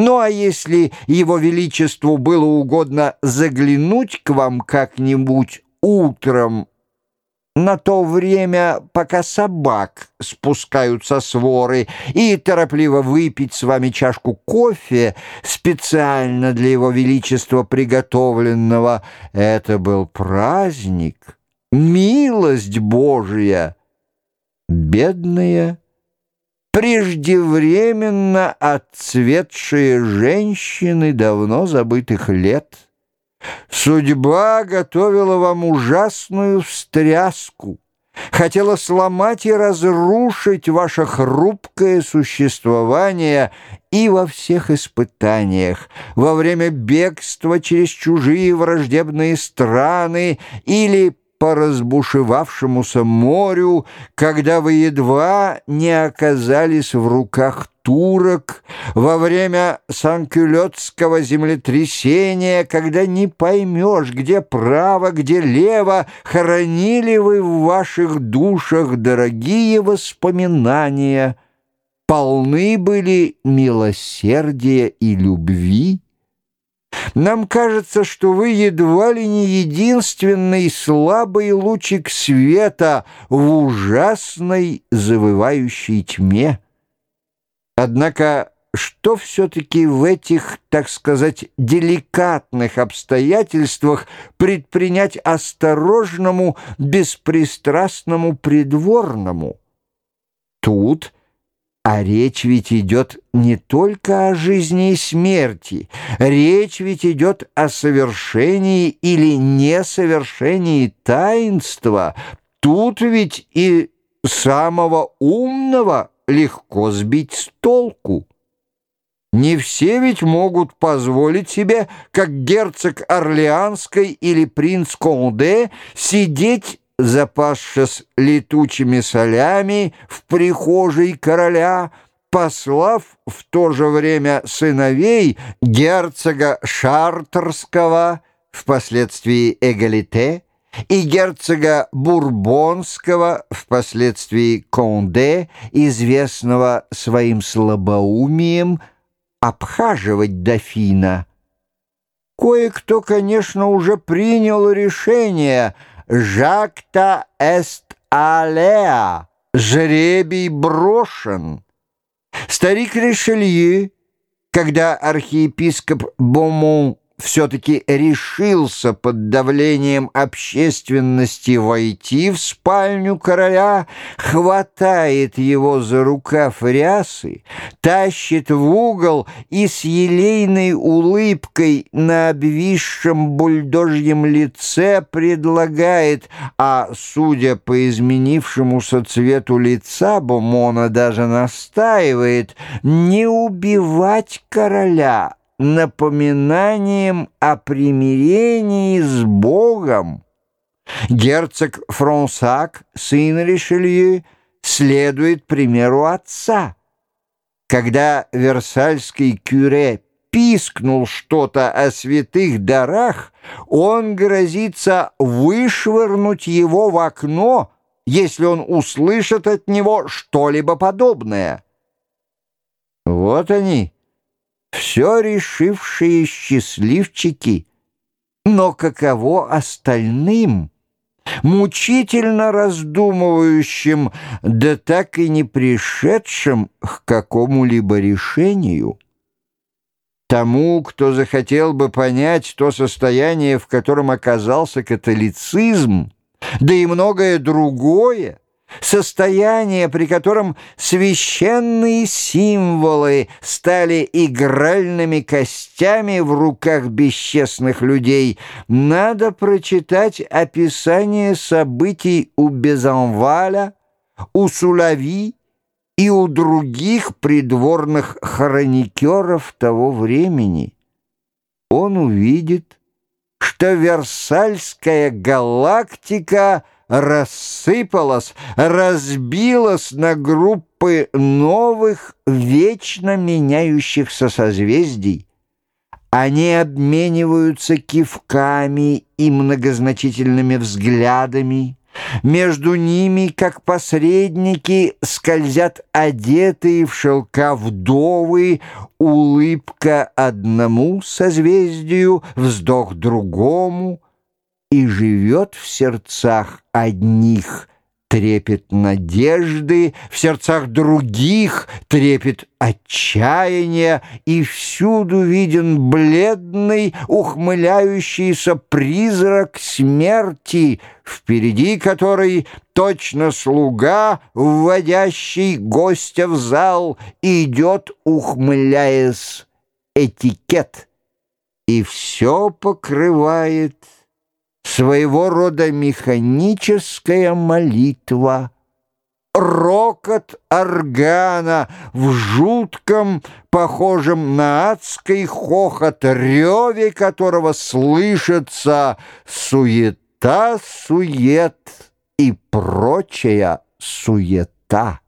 Ну а если его величеству было угодно заглянуть к вам как-нибудь утром на то время, пока собак спускаются с воры, и торопливо выпить с вами чашку кофе, специально для его величества приготовленного, это был праздник, милость Божия. Бедная, преждевременно отцветшие женщины давно забытых лет — Судьба готовила вам ужасную встряску, хотела сломать и разрушить ваше хрупкое существование и во всех испытаниях, во время бегства через чужие враждебные страны или по разбушевавшемуся морю, когда вы едва не оказались в руках турок, во время санкюлетского землетрясения, когда не поймешь, где право, где лево, хоронили вы в ваших душах дорогие воспоминания, полны были милосердия и любви, нам кажется, что вы едва ли не единственный слабый лучик света в ужасной завывающей тьме. Однако что все-таки в этих, так сказать, деликатных обстоятельствах предпринять осторожному, беспристрастному придворному? Тут – а речь ведь идет не только о жизни и смерти, речь ведь идет о совершении или несовершении таинства. Тут ведь и самого умного легко сбить с толку. Не все ведь могут позволить себе, как герцог Орлеанской или принц Конде, сидеть запасшись летучими солями в прихожей короля, послав в то же время сыновей герцога Шартерского, впоследствии Эгалите, и герцога Бурбонского, впоследствии Конде, известного своим слабоумием, обхаживать дофина. Кое-кто, конечно, уже принял решение — «Жакта эст алеа» — «Жребий брошен». Старик Ришелье, когда архиепископ Бомон все-таки решился под давлением общественности войти в спальню короля, хватает его за рукав рясы, тащит в угол и с елейной улыбкой на обвисшем бульдожьем лице предлагает, а, судя по изменившемуся цвету лица, Бомона даже настаивает, не убивать короля, напоминанием о примирении с Богом. Герцог Фронсак, сын Ришелье, следует примеру отца. Когда Версальский кюре пискнул что-то о святых дарах, он грозится вышвырнуть его в окно, если он услышит от него что-либо подобное. Вот они, все решившие счастливчики. Но каково остальным, мучительно раздумывающим, да так и не пришедшим к какому-либо решению? Тому, кто захотел бы понять то состояние, в котором оказался католицизм, да и многое другое, состояние, при котором священные символы стали игральными костями в руках бесчестных людей, надо прочитать описание событий у Безанваля, у Сулави и у других придворных хроникеров того времени. Он увидит, что Версальская галактика — рассыпалась, разбилась на группы новых, вечно меняющихся созвездий. Они обмениваются кивками и многозначительными взглядами, Между ними, как посредники, скользят одетые в шелка вдовы, улыбка одному созвездию, вздох другому, и живет в сердцах одних трепет надежды, в сердцах других трепет отчаяния, и всюду виден бледный, ухмыляющийся призрак смерти, впереди которой точно слуга, вводящий гостя в зал, идет, ухмыляясь, этикет, и все покрывает своего рода механическая молитва, рокот органа в жутком, похожем на адский хохот, реве которого слышится суета-сует и прочая суета.